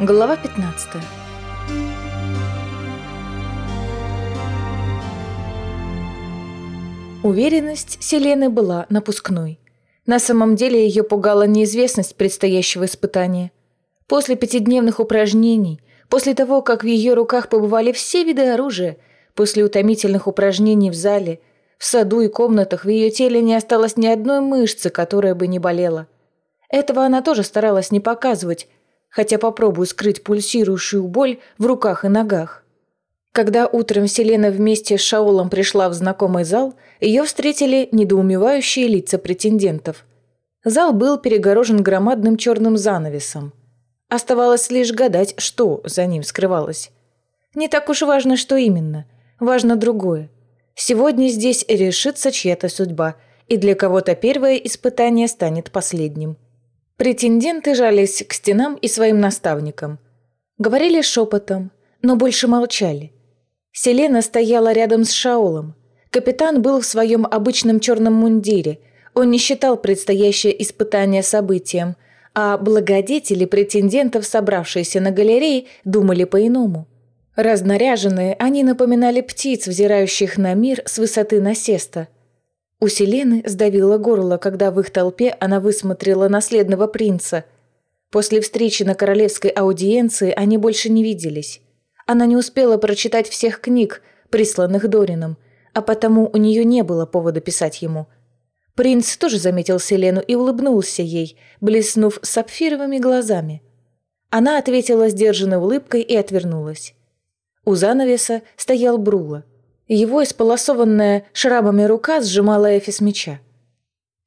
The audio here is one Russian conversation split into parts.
Глава 15 Уверенность Селены была напускной. На самом деле ее пугала неизвестность предстоящего испытания. После пятидневных упражнений, после того, как в ее руках побывали все виды оружия, после утомительных упражнений в зале, в саду и комнатах в ее теле не осталось ни одной мышцы, которая бы не болела. Этого она тоже старалась не показывать, хотя попробую скрыть пульсирующую боль в руках и ногах. Когда утром Селена вместе с Шаолом пришла в знакомый зал, ее встретили недоумевающие лица претендентов. Зал был перегорожен громадным черным занавесом. Оставалось лишь гадать, что за ним скрывалось. Не так уж важно, что именно. Важно другое. Сегодня здесь решится чья-то судьба, и для кого-то первое испытание станет последним – Претенденты жались к стенам и своим наставникам. Говорили шепотом, но больше молчали. Селена стояла рядом с Шаолом. Капитан был в своем обычном черном мундире. Он не считал предстоящее испытание событием, а благодетели претендентов, собравшиеся на галерее, думали по-иному. Разнаряженные, они напоминали птиц, взирающих на мир с высоты насеста – у Селены сдавило горло, когда в их толпе она высмотрела наследного принца. После встречи на королевской аудиенции они больше не виделись. Она не успела прочитать всех книг, присланных Дорином, а потому у нее не было повода писать ему. Принц тоже заметил Селену и улыбнулся ей, блеснув сапфировыми глазами. Она ответила сдержанной улыбкой и отвернулась. У занавеса стоял Брула – его исполосованная шрамами рука сжимала эфис меча.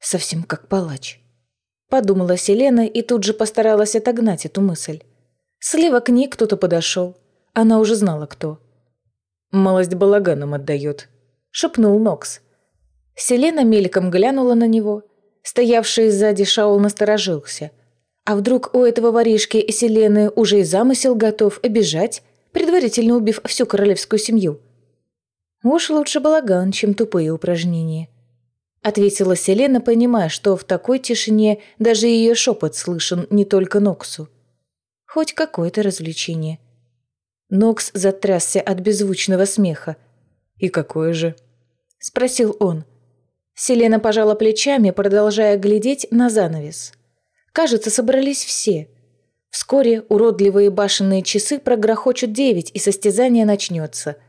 Совсем как палач. Подумала Селена и тут же постаралась отогнать эту мысль. Слева к ней кто-то подошел. Она уже знала, кто. «Малость балаганом отдает», — шепнул Нокс. Селена мельком глянула на него. Стоявший сзади Шаул насторожился. А вдруг у этого воришки и Селены уже и замысел готов обижать, предварительно убив всю королевскую семью? «Уж лучше балаган, чем тупые упражнения», — ответила Селена, понимая, что в такой тишине даже ее шепот слышен не только Ноксу. Хоть какое-то развлечение. Нокс затрясся от беззвучного смеха. «И какое же?» — спросил он. Селена пожала плечами, продолжая глядеть на занавес. Кажется, собрались все. Вскоре уродливые башенные часы прогрохочут девять, и состязание начнется —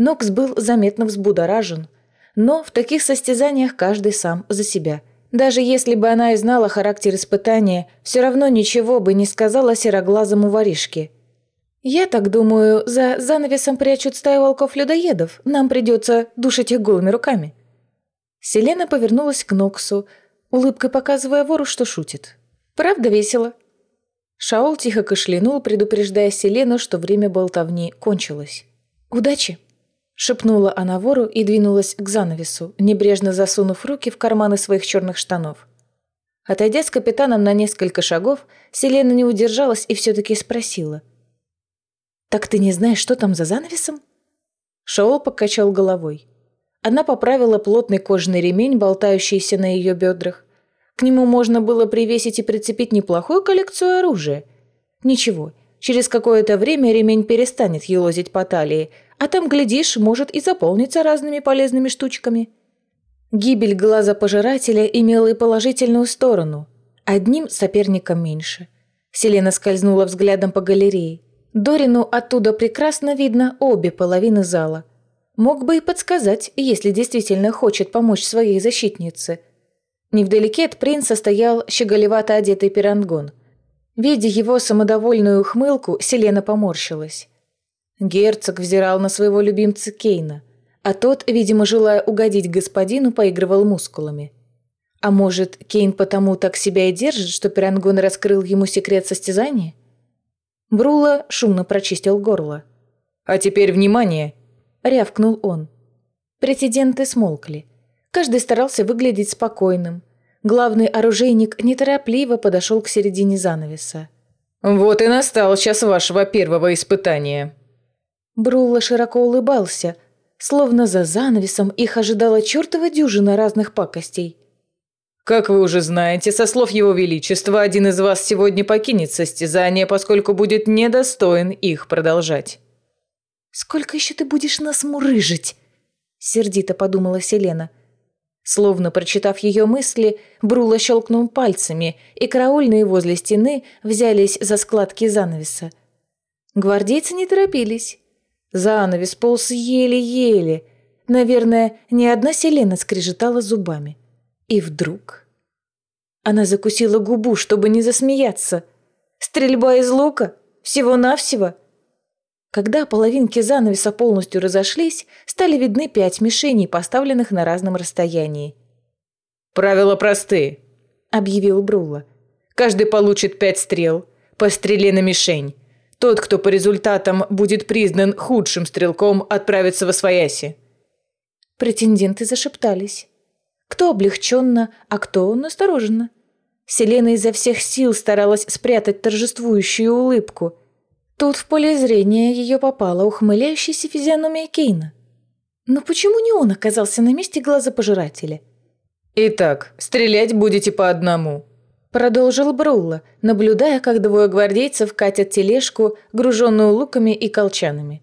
Нокс был заметно взбудоражен. Но в таких состязаниях каждый сам за себя. Даже если бы она и знала характер испытания, все равно ничего бы не сказала сероглазому воришке. «Я так думаю, за занавесом прячут стаю волков-людоедов. Нам придется душить их голыми руками». Селена повернулась к Ноксу, улыбкой показывая вору, что шутит. «Правда весело?» Шаол тихо кашлянул, предупреждая Селену, что время болтовни кончилось. «Удачи!» Шепнула она вору и двинулась к занавесу, небрежно засунув руки в карманы своих черных штанов. Отойдя с капитаном на несколько шагов, Селена не удержалась и все-таки спросила. «Так ты не знаешь, что там за занавесом?» Шаол покачал головой. Она поправила плотный кожаный ремень, болтающийся на ее бедрах. К нему можно было привесить и прицепить неплохую коллекцию оружия. Ничего, через какое-то время ремень перестанет елозить по талии, а там, глядишь, может и заполниться разными полезными штучками. Гибель глаза пожирателя имела и положительную сторону. Одним соперником меньше. Селена скользнула взглядом по галерее. Дорину оттуда прекрасно видно обе половины зала. Мог бы и подсказать, если действительно хочет помочь своей защитнице. Невдалеке от принца стоял щеголевато одетый пирангон. Видя его самодовольную ухмылку, Селена поморщилась. Герцог взирал на своего любимца Кейна, а тот, видимо, желая угодить господину, поигрывал мускулами. А может, Кейн потому так себя и держит, что Пирангон раскрыл ему секрет состязания? Брула шумно прочистил горло. «А теперь внимание!» — рявкнул он. Претенденты смолкли. Каждый старался выглядеть спокойным. Главный оружейник неторопливо подошел к середине занавеса. «Вот и настал час вашего первого испытания», Брулла широко улыбался, словно за занавесом их ожидала чертова дюжина разных пакостей. Как вы уже знаете, со слов Его Величества, один из вас сегодня покинет состязание, поскольку будет недостоин их продолжать». «Сколько еще ты будешь нас мурыжить?» – сердито подумала Селена. Словно прочитав ее мысли, Брула щелкнул пальцами, и караульные возле стены взялись за складки занавеса. Гвардейцы не торопились. Занавес полз еле-еле. Наверное, ни одна Селена скрежетала зубами. И вдруг... Она закусила губу, чтобы не засмеяться. Стрельба из лука? Всего-навсего? Когда половинки занавеса полностью разошлись, стали видны пять мишеней, поставленных на разном расстоянии. «Правила простые», — объявил Брула. «Каждый получит пять стрел, по стреле на мишень. Тот, кто по результатам будет признан худшим стрелком, отправится во свояси». Претенденты зашептались. Кто облегченно, а кто настороженно. Селена изо всех сил старалась спрятать торжествующую улыбку. Тут в поле зрения ее попала ухмыляющаяся физиономия Кейна. Но почему не он оказался на месте глазопожирателя? «Итак, стрелять будете по одному», — продолжил Брулла, наблюдая, как двое гвардейцев катят тележку, груженную луками и колчанами.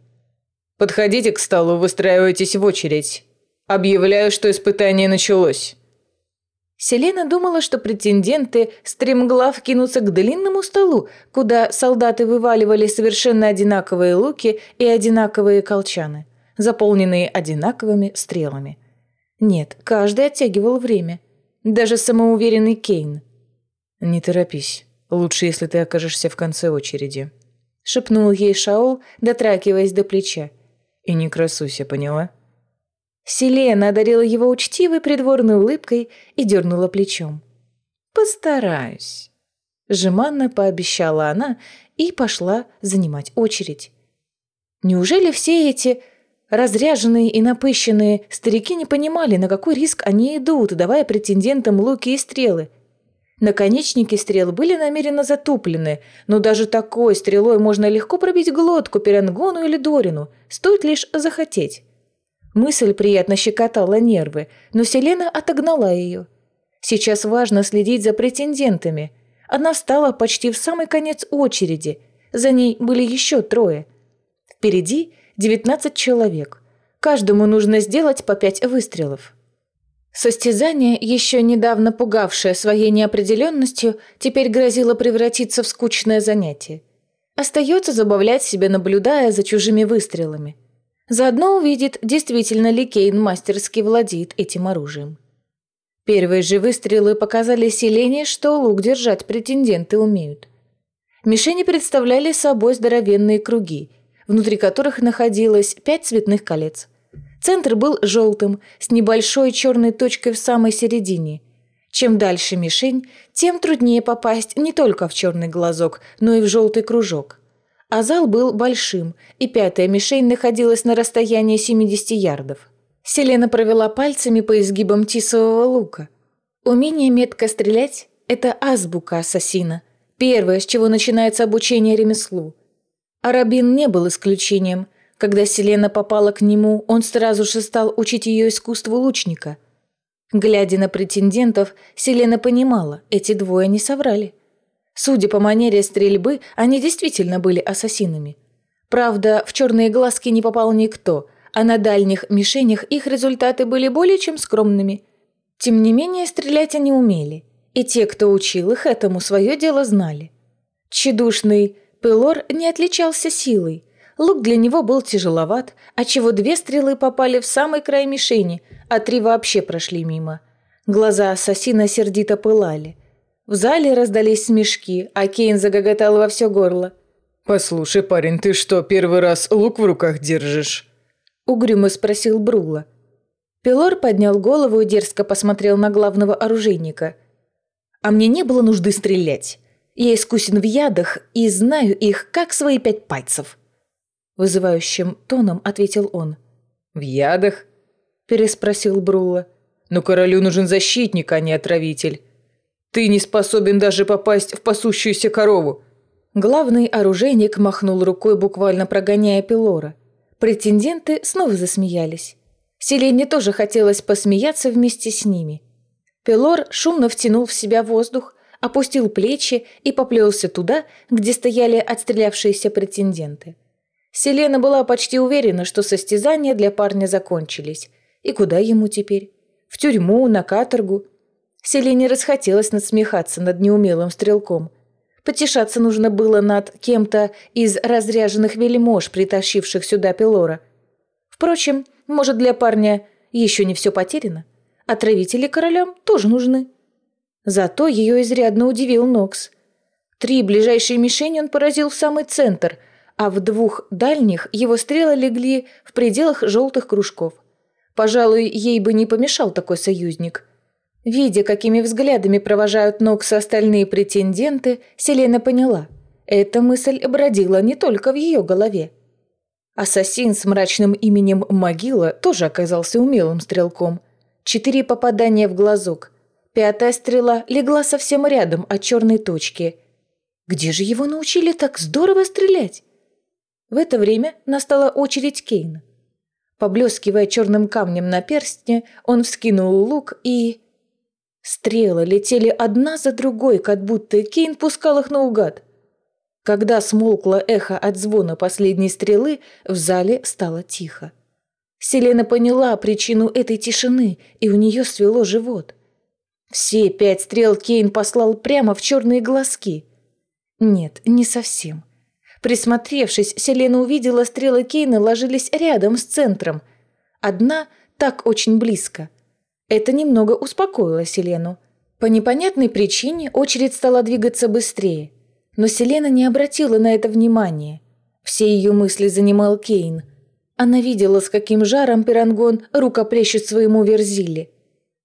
«Подходите к столу, выстраивайтесь в очередь. Объявляю, что испытание началось». Селена думала, что претенденты стремглав кинутся к длинному столу, куда солдаты вываливали совершенно одинаковые луки и одинаковые колчаны, заполненные одинаковыми стрелами. Нет, каждый оттягивал время. Даже самоуверенный Кейн. «Не торопись. Лучше, если ты окажешься в конце очереди», — шепнул ей Шаол, дотракиваясь до плеча. «И не красуйся, поняла?» Селена одарила его учтивой придворной улыбкой и дернула плечом. «Постараюсь», — жеманно пообещала она и пошла занимать очередь. Неужели все эти разряженные и напыщенные старики не понимали, на какой риск они идут, давая претендентам луки и стрелы? Наконечники стрел были намеренно затуплены, но даже такой стрелой можно легко пробить глотку Перангону или Дорину, стоит лишь захотеть. Мысль приятно щекотала нервы, но Селена отогнала ее. Сейчас важно следить за претендентами. Она встала почти в самый конец очереди. За ней были еще трое. Впереди 19 человек. Каждому нужно сделать по пять выстрелов. Состязание, еще недавно пугавшее своей неопределенностью, теперь грозило превратиться в скучное занятие. Остается забавлять себя, наблюдая за чужими выстрелами. Заодно увидит, действительно ли Кейн мастерски владеет этим оружием. Первые же выстрелы показали Селене, что лук держать претенденты умеют. Мишени представляли собой здоровенные круги, внутри которых находилось пять цветных колец. Центр был желтым, с небольшой черной точкой в самой середине. Чем дальше мишень, тем труднее попасть не только в черный глазок, но и в желтый кружок а зал был большим, и пятая мишень находилась на расстоянии 70 ярдов. Селена провела пальцами по изгибам тисового лука. Умение метко стрелять – это азбука ассасина, первое, с чего начинается обучение ремеслу. Арабин не был исключением. Когда Селена попала к нему, он сразу же стал учить ее искусству лучника. Глядя на претендентов, Селена понимала, эти двое не соврали. Судя по манере стрельбы, они действительно были ассасинами. Правда, в черные глазки не попал никто, а на дальних мишенях их результаты были более чем скромными. Тем не менее, стрелять они умели, и те, кто учил их этому, свое дело знали. Тщедушный Пелор не отличался силой. Лук для него был тяжеловат, отчего две стрелы попали в самый край мишени, а три вообще прошли мимо. Глаза ассасина сердито пылали – в зале раздались смешки, а Кейн загоготал во все горло. «Послушай, парень, ты что, первый раз лук в руках держишь?» Угрюмо спросил Брула. Пилор поднял голову и дерзко посмотрел на главного оружейника. «А мне не было нужды стрелять. Я искусен в ядах и знаю их, как свои пять пальцев». Вызывающим тоном ответил он. «В ядах?» Переспросил Брула. «Но королю нужен защитник, а не отравитель. Ты не способен даже попасть в пасущуюся корову». Главный оружейник махнул рукой, буквально прогоняя Пилора. Претенденты снова засмеялись. Селене тоже хотелось посмеяться вместе с ними. Пелор шумно втянул в себя воздух, опустил плечи и поплелся туда, где стояли отстрелявшиеся претенденты. Селена была почти уверена, что состязания для парня закончились. И куда ему теперь? В тюрьму, на каторгу? Селене расхотелось насмехаться над неумелым стрелком. Потешаться нужно было над кем-то из разряженных вельмож, притащивших сюда Пелора. Впрочем, может, для парня еще не все потеряно. Отравители королям тоже нужны. Зато ее изрядно удивил Нокс. Три ближайшие мишени он поразил в самый центр, а в двух дальних его стрелы легли в пределах желтых кружков. Пожалуй, ей бы не помешал такой союзник. Видя, какими взглядами провожают Нокса остальные претенденты, Селена поняла. Эта мысль бродила не только в ее голове. Ассасин с мрачным именем Могила тоже оказался умелым стрелком. Четыре попадания в глазок – Пятая стрела легла совсем рядом от черной точки. Где же его научили так здорово стрелять? В это время настала очередь Кейна. Поблескивая черным камнем на перстне, он вскинул лук и... Стрелы летели одна за другой, как будто Кейн пускал их наугад. Когда смолкло эхо от звона последней стрелы, в зале стало тихо. Селена поняла причину этой тишины, и у нее свело живот. Все пять стрел Кейн послал прямо в черные глазки. Нет, не совсем. Присмотревшись, Селена увидела, стрелы Кейна ложились рядом с центром. Одна так очень близко. Это немного успокоило Селену. По непонятной причине очередь стала двигаться быстрее. Но Селена не обратила на это внимания. Все ее мысли занимал Кейн. Она видела, с каким жаром Пирангон рукоплещет своему Верзиле –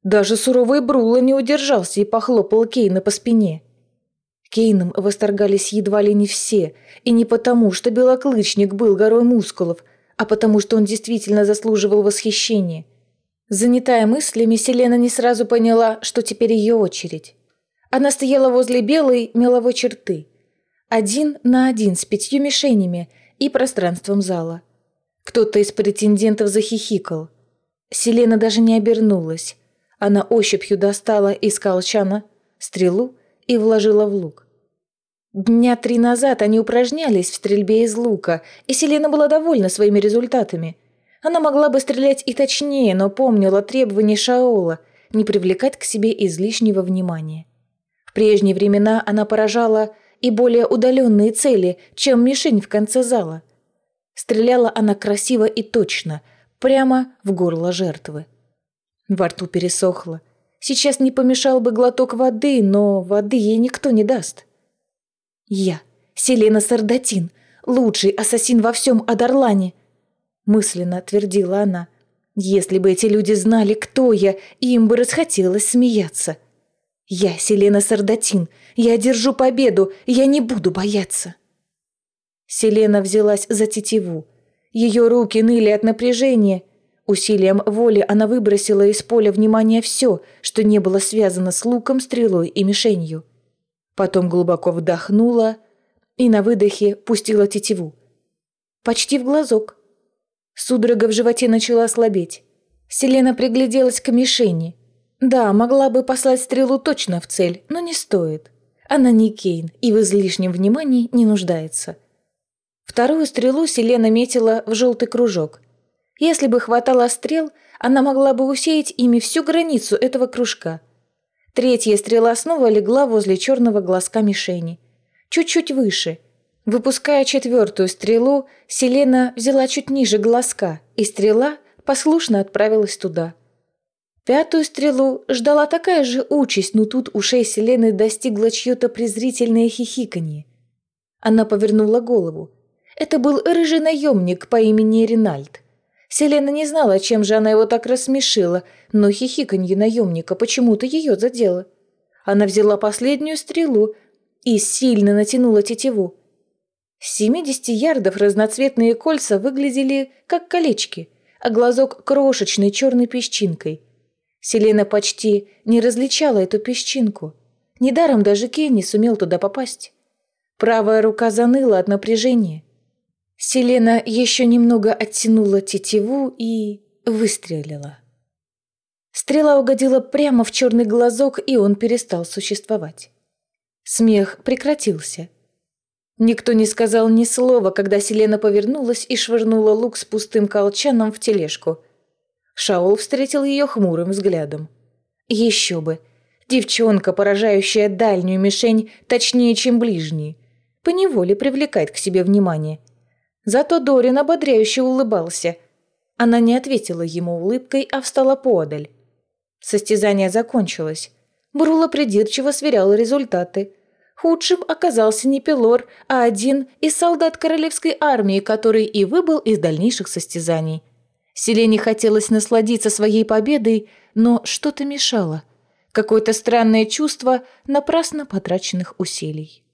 даже суровый Брула не удержался и похлопал Кейна по спине. Кейном восторгались едва ли не все, и не потому, что белоклычник был горой мускулов, а потому, что он действительно заслуживал восхищения. Занятая мыслями, Селена не сразу поняла, что теперь ее очередь. Она стояла возле белой меловой черты. Один на один с пятью мишенями и пространством зала. Кто-то из претендентов захихикал. Селена даже не обернулась. Она ощупью достала из колчана стрелу и вложила в лук. Дня три назад они упражнялись в стрельбе из лука, и Селена была довольна своими результатами. Она могла бы стрелять и точнее, но помнила требования Шаола не привлекать к себе излишнего внимания. В прежние времена она поражала и более удаленные цели, чем мишень в конце зала. Стреляла она красиво и точно, прямо в горло жертвы. Во рту пересохло. Сейчас не помешал бы глоток воды, но воды ей никто не даст. Я, Селена Сардатин, лучший ассасин во всем Адарлане, мысленно твердила она. Если бы эти люди знали, кто я, им бы расхотелось смеяться. Я Селена Сардатин, я одержу победу, я не буду бояться. Селена взялась за тетиву. Ее руки ныли от напряжения, Усилием воли она выбросила из поля внимания все, что не было связано с луком, стрелой и мишенью. Потом глубоко вдохнула и на выдохе пустила тетиву. Почти в глазок. Судорога в животе начала слабеть. Селена пригляделась к мишени. Да, могла бы послать стрелу точно в цель, но не стоит. Она не Кейн и в излишнем внимании не нуждается. Вторую стрелу Селена метила в желтый кружок – если бы хватало стрел, она могла бы усеять ими всю границу этого кружка. Третья стрела снова легла возле черного глазка мишени. Чуть-чуть выше. Выпуская четвертую стрелу, Селена взяла чуть ниже глазка, и стрела послушно отправилась туда. Пятую стрелу ждала такая же участь, но тут ушей Селены достигло чье-то презрительное хихиканье. Она повернула голову. Это был рыжий наемник по имени Ринальд. Селена не знала, чем же она его так рассмешила, но хихиканье наемника почему-то ее задело. Она взяла последнюю стрелу и сильно натянула тетиву. С 70 ярдов разноцветные кольца выглядели как колечки, а глазок крошечной черной песчинкой. Селена почти не различала эту песчинку. Недаром даже Кенни сумел туда попасть. Правая рука заныла от напряжения. Селена еще немного оттянула тетиву и выстрелила. Стрела угодила прямо в черный глазок, и он перестал существовать. Смех прекратился. Никто не сказал ни слова, когда Селена повернулась и швырнула лук с пустым колчаном в тележку. Шаул встретил ее хмурым взглядом. Еще бы. Девчонка, поражающая дальнюю мишень точнее, чем ближнюю, поневоле привлекает к себе внимание. Зато Дорин ободряюще улыбался. Она не ответила ему улыбкой, а встала подаль. Состязание закончилось. Брула придирчиво сверял результаты. Худшим оказался не Пелор, а один из солдат королевской армии, который и выбыл из дальнейших состязаний. Селене хотелось насладиться своей победой, но что-то мешало. Какое-то странное чувство напрасно потраченных усилий.